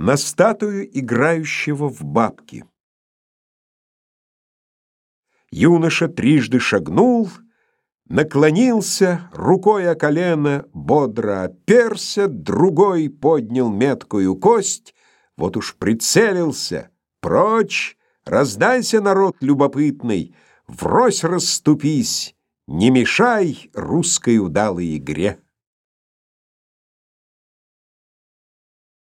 на статую играющего в бабки. Юноша трижды шагнул, наклонился, рукой о колено бодро оперся, другой поднял меткую кость, вот уж прицелился, прочь, раздайся, народ любопытный, врозь расступись, не мешай русской удалой игре.